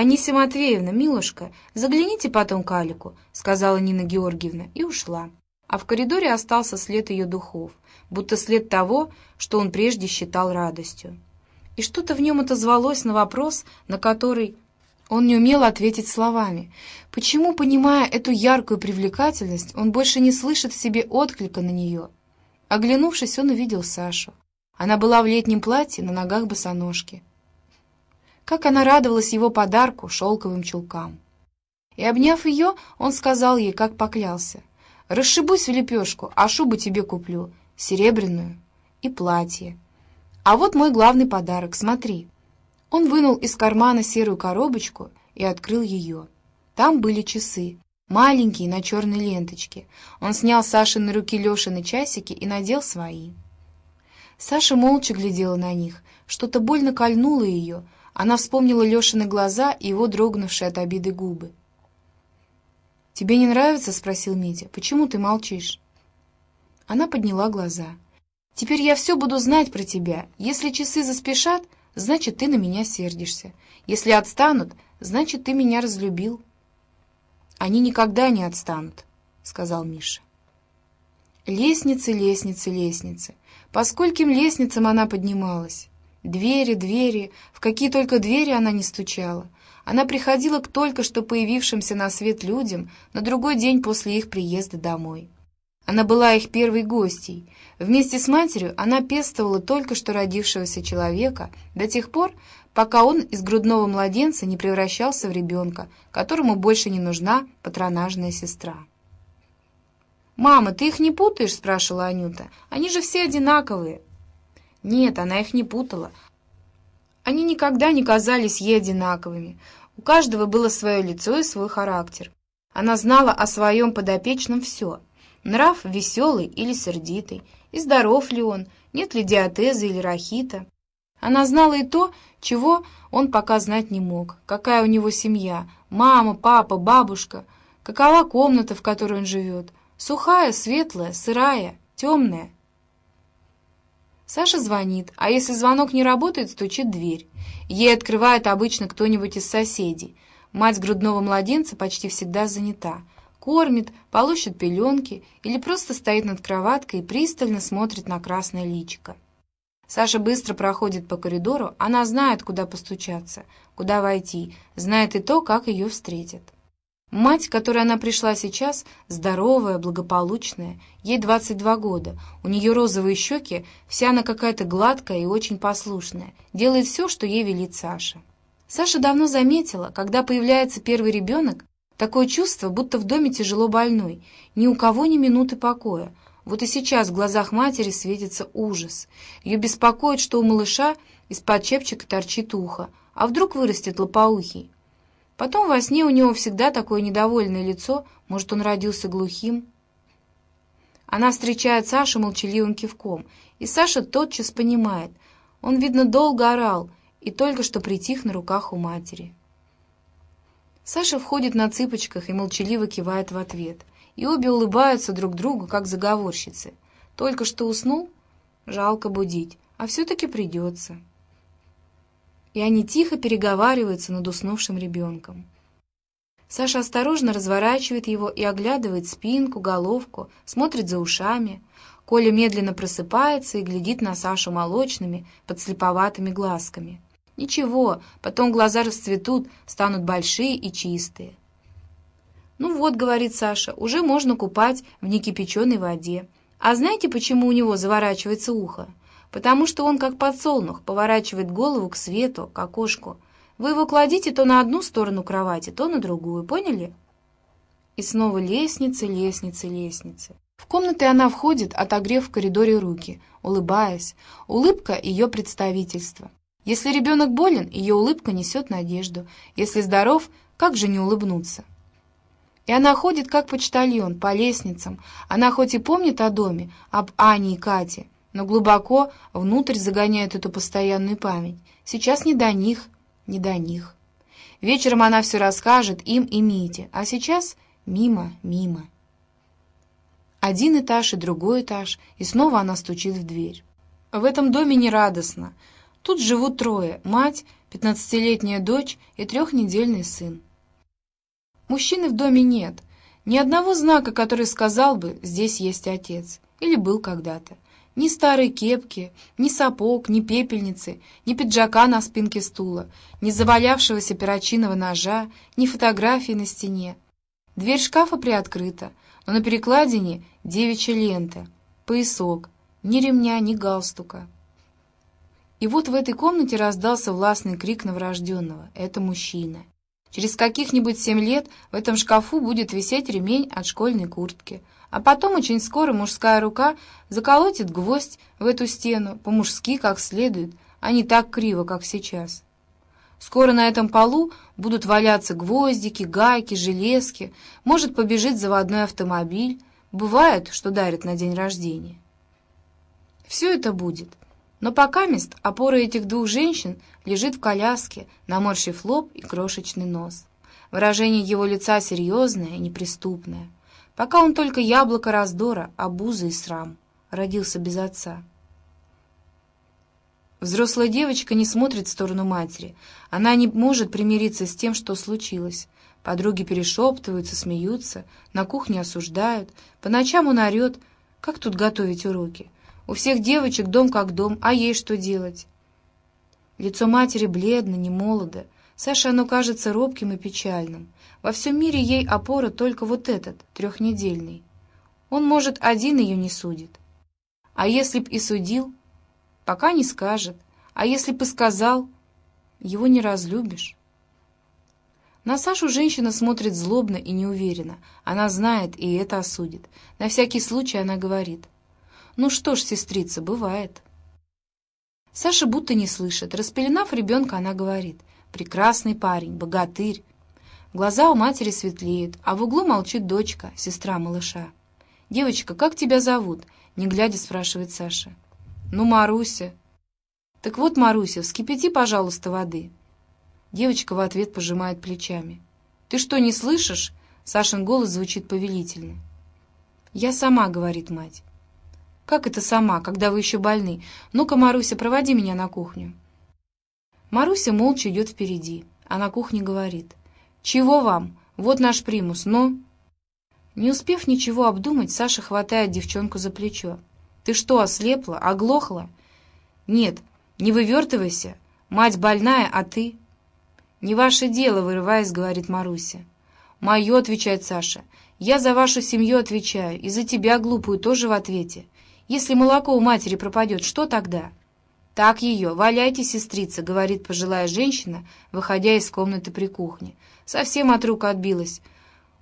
«Анисия Матвеевна, милушка, загляните потом к Алику», — сказала Нина Георгиевна и ушла. А в коридоре остался след ее духов, будто след того, что он прежде считал радостью. И что-то в нем отозвалось на вопрос, на который он не умел ответить словами. Почему, понимая эту яркую привлекательность, он больше не слышит в себе отклика на нее? Оглянувшись, он увидел Сашу. Она была в летнем платье, на ногах босоножки. Как она радовалась его подарку, шелковым чулкам. И, обняв ее, он сказал ей, как поклялся. «Расшибусь в лепешку, а шубу тебе куплю, серебряную и платье. А вот мой главный подарок, смотри». Он вынул из кармана серую коробочку и открыл ее. Там были часы, маленькие, на черной ленточке. Он снял Сашины руки Лешины часики и надел свои. Саша молча глядела на них. Что-то больно кольнуло ее. Она вспомнила Лешины глаза и его дрогнувшие от обиды губы. «Тебе не нравится?» — спросил Митя. «Почему ты молчишь?» Она подняла глаза. «Теперь я все буду знать про тебя. Если часы заспешат, значит, ты на меня сердишься. Если отстанут, значит, ты меня разлюбил». «Они никогда не отстанут», — сказал Миша. Лестницы, лестницы, лестницы. По скольким лестницам она поднималась? Двери, двери, в какие только двери она не стучала. Она приходила к только что появившимся на свет людям на другой день после их приезда домой. Она была их первой гостьей. Вместе с матерью она пестовала только что родившегося человека до тех пор, пока он из грудного младенца не превращался в ребенка, которому больше не нужна патронажная сестра. «Мама, ты их не путаешь?» — спрашивала Анюта. «Они же все одинаковые». Нет, она их не путала. Они никогда не казались ей одинаковыми. У каждого было свое лицо и свой характер. Она знала о своем подопечном все. Нрав веселый или сердитый, и здоров ли он, нет ли диатезы или рахита. Она знала и то, чего он пока знать не мог. Какая у него семья, мама, папа, бабушка, какова комната, в которой он живет. Сухая, светлая, сырая, темная. Саша звонит, а если звонок не работает, стучит дверь. Ей открывает обычно кто-нибудь из соседей. Мать грудного младенца почти всегда занята. Кормит, полощет пеленки или просто стоит над кроваткой и пристально смотрит на красное личико. Саша быстро проходит по коридору, она знает, куда постучаться, куда войти, знает и то, как ее встретят. Мать, которой она пришла сейчас, здоровая, благополучная, ей 22 года, у нее розовые щеки, вся она какая-то гладкая и очень послушная, делает все, что ей велит Саша. Саша давно заметила, когда появляется первый ребенок, такое чувство, будто в доме тяжело больной, ни у кого ни минуты покоя. Вот и сейчас в глазах матери светится ужас. Ее беспокоит, что у малыша из-под чепчика торчит ухо, а вдруг вырастет лопоухий. Потом во сне у него всегда такое недовольное лицо, может, он родился глухим. Она встречает Сашу молчаливым кивком, и Саша тотчас понимает. Он, видно, долго орал и только что притих на руках у матери. Саша входит на цыпочках и молчаливо кивает в ответ. И обе улыбаются друг другу, как заговорщицы. Только что уснул? Жалко будить, а все-таки придется и они тихо переговариваются над уснувшим ребенком. Саша осторожно разворачивает его и оглядывает спинку, головку, смотрит за ушами. Коля медленно просыпается и глядит на Сашу молочными, подслеповатыми глазками. Ничего, потом глаза расцветут, станут большие и чистые. «Ну вот», — говорит Саша, — «уже можно купать в некипяченой воде. А знаете, почему у него заворачивается ухо?» Потому что он, как подсолнух, поворачивает голову к свету, к окошку. Вы его кладите то на одну сторону кровати, то на другую, поняли? И снова лестницы, лестницы, лестницы. В комнаты она входит, отогрев в коридоре руки, улыбаясь. Улыбка — ее представительство. Если ребенок болен, ее улыбка несет надежду. Если здоров, как же не улыбнуться? И она ходит, как почтальон, по лестницам. Она хоть и помнит о доме, об Ане и Кате, но глубоко внутрь загоняет эту постоянную память. Сейчас не до них, не до них. Вечером она все расскажет им и Мите, а сейчас мимо, мимо. Один этаж и другой этаж, и снова она стучит в дверь. В этом доме нерадостно. Тут живут трое — мать, пятнадцатилетняя дочь и трехнедельный сын. Мужчины в доме нет, ни одного знака, который сказал бы «здесь есть отец» или «был когда-то». Ни старой кепки, ни сапог, ни пепельницы, ни пиджака на спинке стула, ни завалявшегося перочинного ножа, ни фотографии на стене. Дверь шкафа приоткрыта, но на перекладине девичья лента, поясок, ни ремня, ни галстука. И вот в этой комнате раздался властный крик новорожденного. Это мужчина. Через каких-нибудь семь лет в этом шкафу будет висеть ремень от школьной куртки, а потом очень скоро мужская рука заколотит гвоздь в эту стену, по-мужски как следует, а не так криво, как сейчас. Скоро на этом полу будут валяться гвоздики, гайки, железки, может побежит заводной автомобиль. Бывает, что дарят на день рождения. Все это будет. Но пока мест опора этих двух женщин лежит в коляске, наморщив лоб и крошечный нос. Выражение его лица серьезное и неприступное. Пока он только яблоко раздора, обуза и срам. Родился без отца. Взрослая девочка не смотрит в сторону матери. Она не может примириться с тем, что случилось. Подруги перешептываются, смеются, на кухне осуждают. По ночам он орет. Как тут готовить уроки? У всех девочек дом как дом, а ей что делать? Лицо матери бледно, не молодо. Саше оно кажется робким и печальным. Во всем мире ей опора только вот этот, трехнедельный. Он, может, один ее не судит. А если б и судил, Пока не скажет. А если бы сказал, его не разлюбишь. На Сашу женщина смотрит злобно и неуверенно. Она знает и это осудит. На всякий случай она говорит. «Ну что ж, сестрица, бывает». Саша будто не слышит. Распеленав ребенка, она говорит. «Прекрасный парень, богатырь». Глаза у матери светлеют, а в углу молчит дочка, сестра малыша. «Девочка, как тебя зовут?» — не глядя спрашивает Саша. «Ну, Маруся». «Так вот, Маруся, вскипяти, пожалуйста, воды». Девочка в ответ пожимает плечами. «Ты что, не слышишь?» Сашин голос звучит повелительно. «Я сама», — говорит мать. «Как это сама, когда вы еще больны? Ну-ка, Маруся, проводи меня на кухню». Маруся молча идет впереди, а на кухне говорит. «Чего вам? Вот наш примус, но...» Не успев ничего обдумать, Саша хватает девчонку за плечо. Ты что, ослепла? Оглохла? Нет, не вывертывайся. Мать больная, а ты? Не ваше дело, вырываясь, говорит Маруся. Мое, отвечает Саша. Я за вашу семью отвечаю, и за тебя, глупую, тоже в ответе. Если молоко у матери пропадет, что тогда? Так ее, валяйте, сестрица, говорит пожилая женщина, выходя из комнаты при кухне. Совсем от рук отбилась.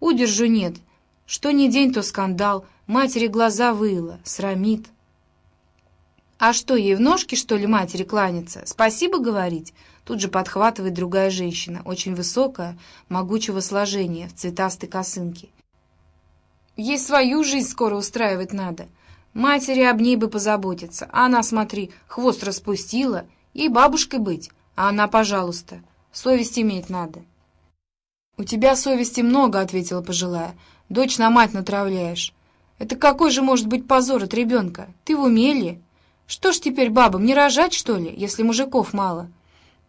Удержу нет. Что ни день, то скандал. Матери глаза выила, срамит. «А что, ей в ножки, что ли, матери кланяться? Спасибо говорить?» Тут же подхватывает другая женщина, очень высокая, могучего сложения, в цветастой косынке. «Ей свою жизнь скоро устраивать надо. Матери об ней бы позаботиться. Она, смотри, хвост распустила. Ей бабушкой быть. А она, пожалуйста, совесть иметь надо». «У тебя совести много», — ответила пожилая. «Дочь на мать натравляешь. Это какой же может быть позор от ребенка? Ты в уме ли? Что ж теперь бабам, не рожать, что ли, если мужиков мало?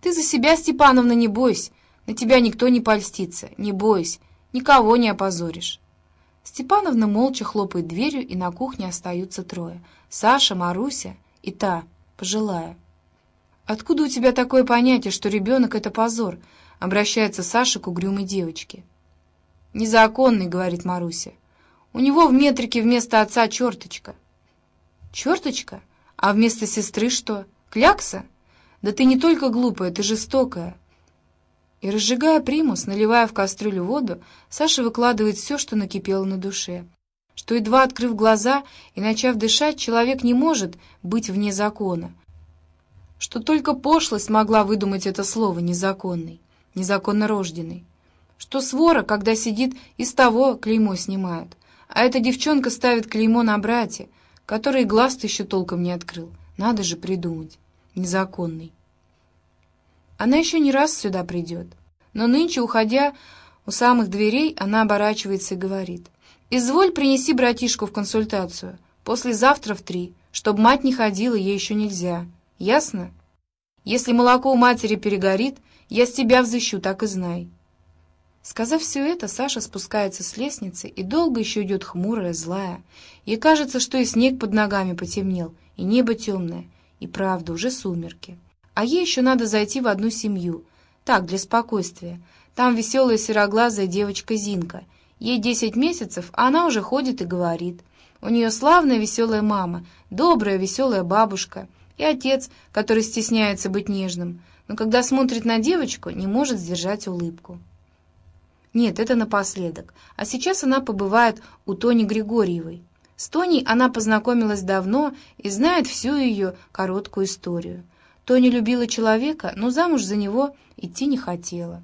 Ты за себя, Степановна, не бойся. На тебя никто не польстится. Не бойся. Никого не опозоришь. Степановна молча хлопает дверью, и на кухне остаются трое. Саша, Маруся и та, пожилая. «Откуда у тебя такое понятие, что ребенок — это позор?» — обращается Саша к угрюмой девочке. «Незаконный», — говорит Маруся. У него в метрике вместо отца черточка. Черточка? А вместо сестры что? Клякса? Да ты не только глупая, ты жестокая. И, разжигая примус, наливая в кастрюлю воду, Саша выкладывает все, что накипело на душе. Что, едва открыв глаза и начав дышать, человек не может быть вне закона. Что только пошлость могла выдумать это слово «незаконный», «незаконно рожденный». Что свора, когда сидит, из того клеймо снимают — а эта девчонка ставит клеймо на брате, который глаз-то еще толком не открыл. Надо же придумать. Незаконный. Она еще не раз сюда придет. Но нынче, уходя у самых дверей, она оборачивается и говорит. «Изволь, принеси братишку в консультацию. Послезавтра в три. Чтоб мать не ходила, ей еще нельзя. Ясно?» Если молоко у матери перегорит, я с тебя взыщу, так и знай». Сказав все это, Саша спускается с лестницы и долго еще идет хмурая, злая. Ей кажется, что и снег под ногами потемнел, и небо темное, и правда, уже сумерки. А ей еще надо зайти в одну семью. Так, для спокойствия. Там веселая сероглазая девочка Зинка. Ей десять месяцев, а она уже ходит и говорит. У нее славная веселая мама, добрая веселая бабушка и отец, который стесняется быть нежным, но когда смотрит на девочку, не может сдержать улыбку. Нет, это напоследок. А сейчас она побывает у Тони Григорьевой. С Тоней она познакомилась давно и знает всю ее короткую историю. Тоня любила человека, но замуж за него идти не хотела.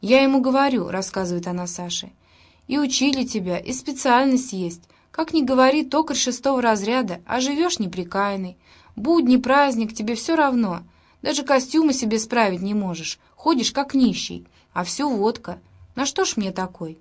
«Я ему говорю», — рассказывает она Саше, — «и учили тебя, и специальность есть. Как ни говори, токарь шестого разряда, а живешь неприкаянный. Будни, праздник, тебе все равно. Даже костюмы себе справить не можешь, ходишь как нищий, а все водка». На что ж мне такой?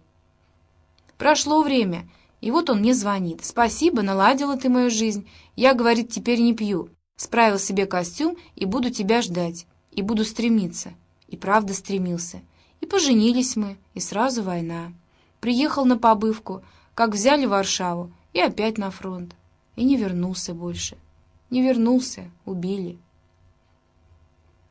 Прошло время, и вот он мне звонит. «Спасибо, наладила ты мою жизнь. Я, говорит, теперь не пью. Справил себе костюм и буду тебя ждать. И буду стремиться». И правда стремился. И поженились мы, и сразу война. Приехал на побывку, как взяли Варшаву, и опять на фронт. И не вернулся больше. Не вернулся, убили.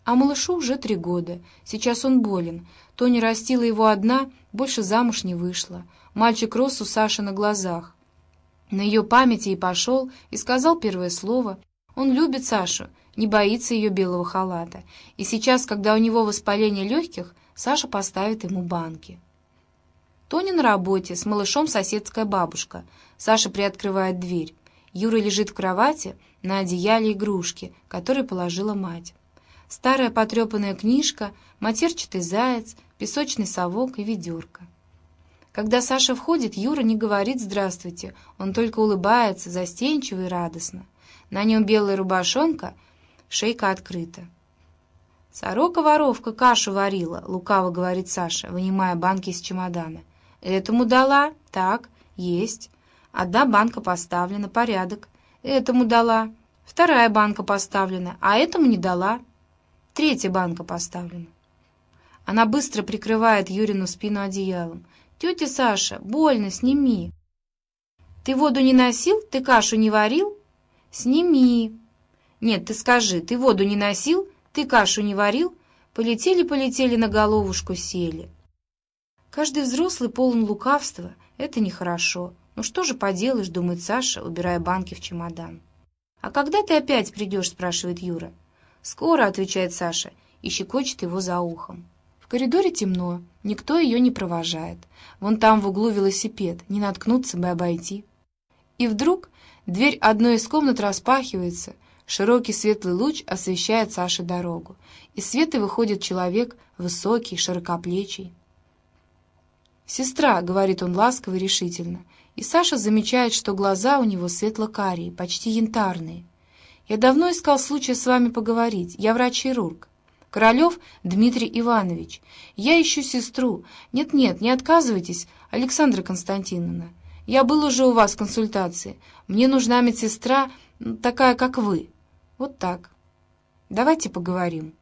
А малышу уже три года. Сейчас он болен. Тоня растила его одна, больше замуж не вышла. Мальчик рос у Саши на глазах. На ее памяти и пошел, и сказал первое слово. Он любит Сашу, не боится ее белого халата. И сейчас, когда у него воспаление легких, Саша поставит ему банки. Тоня на работе, с малышом соседская бабушка. Саша приоткрывает дверь. Юра лежит в кровати на одеяле игрушки, которые положила мать старая потрепанная книжка, матерчатый заяц, песочный совок и ведерко. Когда Саша входит, Юра не говорит «здравствуйте», он только улыбается, застенчиво и радостно. На нем белая рубашонка, шейка открыта. «Сорока-воровка кашу варила», — лукаво говорит Саша, вынимая банки из чемодана. «Этому дала? Так, есть. Одна банка поставлена, порядок. Этому дала. Вторая банка поставлена, а этому не дала. Третья банка поставлена. Она быстро прикрывает Юрину спину одеялом. «Тетя Саша, больно, сними!» «Ты воду не носил? Ты кашу не варил?» «Сними!» «Нет, ты скажи, ты воду не носил? Ты кашу не варил?» Полетели-полетели на головушку сели. Каждый взрослый полон лукавства. Это нехорошо. Ну что же поделаешь, думает Саша, убирая банки в чемодан. «А когда ты опять придешь?» — спрашивает Юра. «Скоро», — отвечает Саша и щекочет его за ухом. В коридоре темно, никто ее не провожает. Вон там в углу велосипед, не наткнуться бы обойти. И вдруг дверь одной из комнат распахивается, широкий светлый луч освещает Саше дорогу. Из света выходит человек, высокий, широкоплечий. «Сестра», — говорит он ласково и решительно, и Саша замечает, что глаза у него светло-карие, почти янтарные. Я давно искал случая с вами поговорить. Я врач-хирург. Королев Дмитрий Иванович. Я ищу сестру. Нет-нет, не отказывайтесь, Александра Константиновна. Я был уже у вас в консультации. Мне нужна медсестра, такая, как вы. Вот так. Давайте поговорим.